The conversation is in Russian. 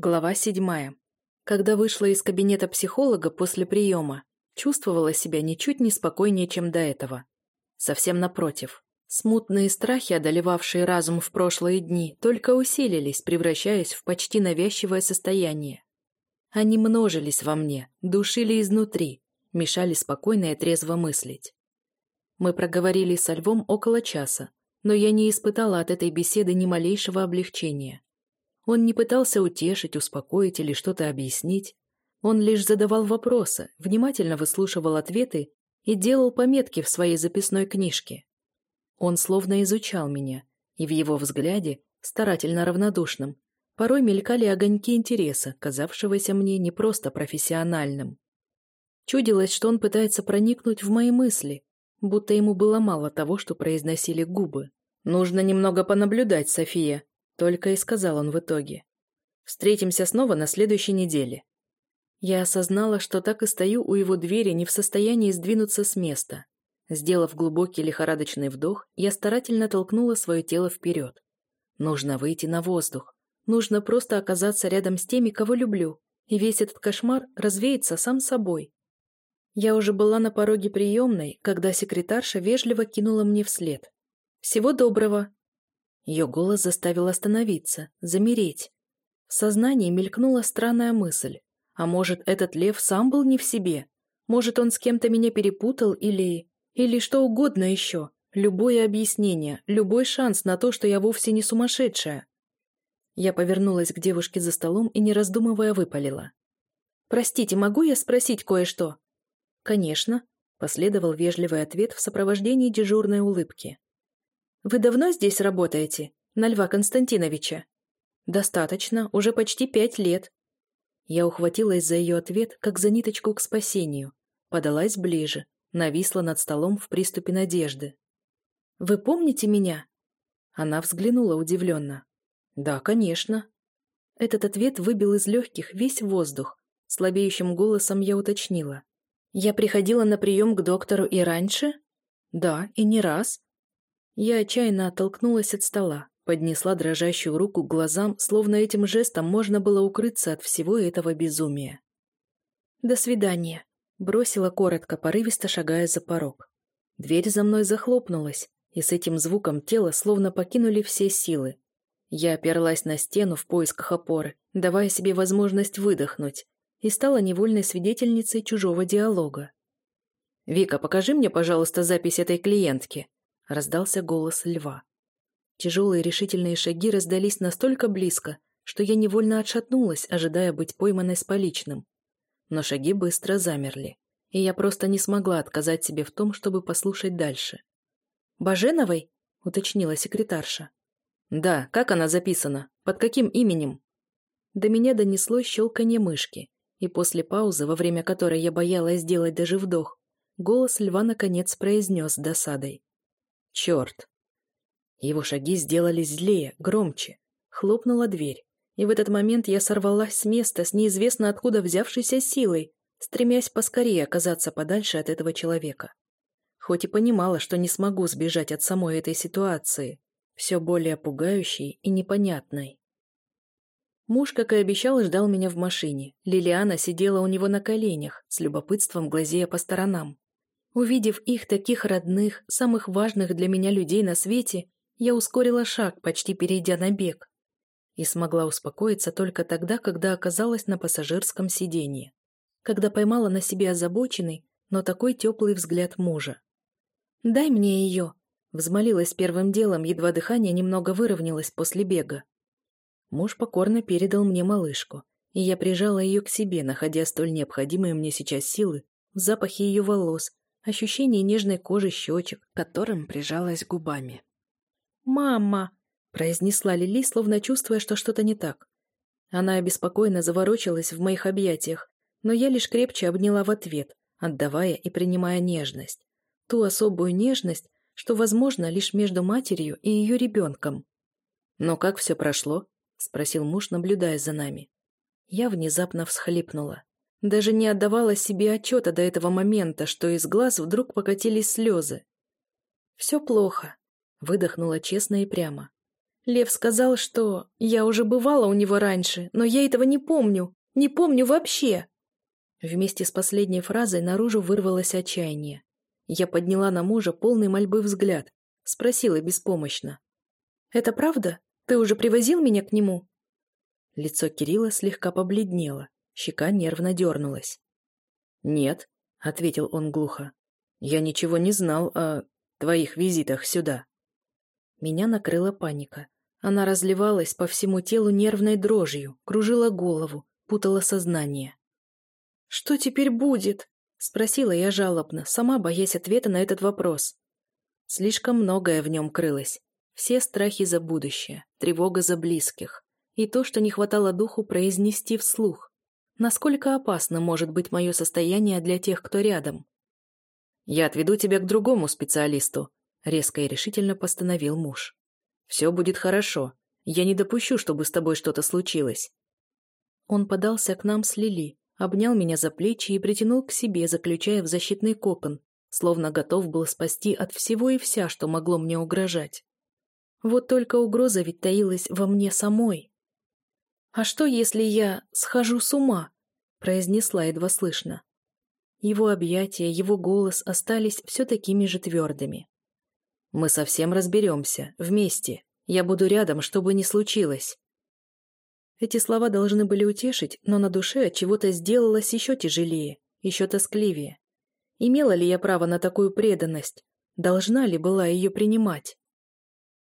Глава седьмая. Когда вышла из кабинета психолога после приема, чувствовала себя ничуть не спокойнее, чем до этого. Совсем напротив. Смутные страхи, одолевавшие разум в прошлые дни, только усилились, превращаясь в почти навязчивое состояние. Они множились во мне, душили изнутри, мешали спокойно и трезво мыслить. Мы проговорили со Львом около часа, но я не испытала от этой беседы ни малейшего облегчения. Он не пытался утешить, успокоить или что-то объяснить. Он лишь задавал вопросы, внимательно выслушивал ответы и делал пометки в своей записной книжке. Он словно изучал меня, и в его взгляде, старательно равнодушном, порой мелькали огоньки интереса, казавшегося мне не просто профессиональным. Чудилось, что он пытается проникнуть в мои мысли, будто ему было мало того, что произносили губы. «Нужно немного понаблюдать, София», только и сказал он в итоге. Встретимся снова на следующей неделе. Я осознала, что так и стою у его двери, не в состоянии сдвинуться с места. Сделав глубокий лихорадочный вдох, я старательно толкнула свое тело вперед. Нужно выйти на воздух. Нужно просто оказаться рядом с теми, кого люблю, и весь этот кошмар развеется сам собой. Я уже была на пороге приемной, когда секретарша вежливо кинула мне вслед. «Всего доброго!» Ее голос заставил остановиться, замереть. В сознании мелькнула странная мысль. А может, этот лев сам был не в себе? Может, он с кем-то меня перепутал или... Или что угодно еще. Любое объяснение, любой шанс на то, что я вовсе не сумасшедшая. Я повернулась к девушке за столом и, не раздумывая, выпалила. «Простите, могу я спросить кое-что?» «Конечно», — последовал вежливый ответ в сопровождении дежурной улыбки. «Вы давно здесь работаете? На Льва Константиновича?» «Достаточно, уже почти пять лет». Я ухватилась за ее ответ, как за ниточку к спасению. Подалась ближе, нависла над столом в приступе надежды. «Вы помните меня?» Она взглянула удивленно. «Да, конечно». Этот ответ выбил из легких весь воздух. Слабеющим голосом я уточнила. «Я приходила на прием к доктору и раньше?» «Да, и не раз. Я отчаянно оттолкнулась от стола, поднесла дрожащую руку к глазам, словно этим жестом можно было укрыться от всего этого безумия. «До свидания», — бросила коротко, порывисто шагая за порог. Дверь за мной захлопнулась, и с этим звуком тело словно покинули все силы. Я оперлась на стену в поисках опоры, давая себе возможность выдохнуть, и стала невольной свидетельницей чужого диалога. «Вика, покажи мне, пожалуйста, запись этой клиентки», раздался голос льва. Тяжелые решительные шаги раздались настолько близко, что я невольно отшатнулась, ожидая быть пойманной с поличным. Но шаги быстро замерли, и я просто не смогла отказать себе в том, чтобы послушать дальше. «Баженовой?» — уточнила секретарша. «Да, как она записана? Под каким именем?» До меня донесло щелканье мышки, и после паузы, во время которой я боялась сделать даже вдох, голос льва наконец произнес с досадой. Черт! Его шаги сделались злее, громче. Хлопнула дверь. И в этот момент я сорвалась с места с неизвестно откуда взявшейся силой, стремясь поскорее оказаться подальше от этого человека. Хоть и понимала, что не смогу сбежать от самой этой ситуации, все более пугающей и непонятной. Муж, как и обещал, ждал меня в машине. Лилиана сидела у него на коленях, с любопытством глазея по сторонам. Увидев их таких родных, самых важных для меня людей на свете, я ускорила шаг, почти перейдя на бег. И смогла успокоиться только тогда, когда оказалась на пассажирском сиденье. Когда поймала на себе озабоченный, но такой теплый взгляд мужа. «Дай мне ее!» — взмолилась первым делом, едва дыхание немного выровнялось после бега. Муж покорно передал мне малышку, и я прижала ее к себе, находя столь необходимые мне сейчас силы в запахе ее волос, ощущение нежной кожи щечек, которым прижалась губами. «Мама!» – произнесла Лили, словно чувствуя, что что-то не так. Она обеспокоенно заворочилась в моих объятиях, но я лишь крепче обняла в ответ, отдавая и принимая нежность. Ту особую нежность, что возможно лишь между матерью и ее ребенком. «Но как все прошло?» – спросил муж, наблюдая за нами. Я внезапно всхлипнула. Даже не отдавала себе отчета до этого момента, что из глаз вдруг покатились слезы. «Все плохо», — выдохнула честно и прямо. Лев сказал, что я уже бывала у него раньше, но я этого не помню. Не помню вообще. Вместе с последней фразой наружу вырвалось отчаяние. Я подняла на мужа полный мольбы взгляд, спросила беспомощно. «Это правда? Ты уже привозил меня к нему?» Лицо Кирилла слегка побледнело, щека нервно дернулась. «Нет», — ответил он глухо. «Я ничего не знал о твоих визитах сюда». Меня накрыла паника. Она разливалась по всему телу нервной дрожью, кружила голову, путала сознание. «Что теперь будет?» — спросила я жалобно, сама боясь ответа на этот вопрос. Слишком многое в нем крылось. Все страхи за будущее, тревога за близких. И то, что не хватало духу произнести вслух. Насколько опасно может быть мое состояние для тех, кто рядом? «Я отведу тебя к другому специалисту», — резко и решительно постановил муж. «Все будет хорошо. Я не допущу, чтобы с тобой что-то случилось». Он подался к нам с Лили, обнял меня за плечи и притянул к себе, заключая в защитный кокон, словно готов был спасти от всего и вся, что могло мне угрожать. Вот только угроза ведь таилась во мне самой. «А что, если я схожу с ума?» – произнесла едва слышно. Его объятия, его голос остались все такими же твердыми. Мы совсем разберемся, вместе. Я буду рядом, что бы ни случилось. Эти слова должны были утешить, но на душе от чего-то сделалось еще тяжелее, еще тоскливее. Имела ли я право на такую преданность? Должна ли была ее принимать?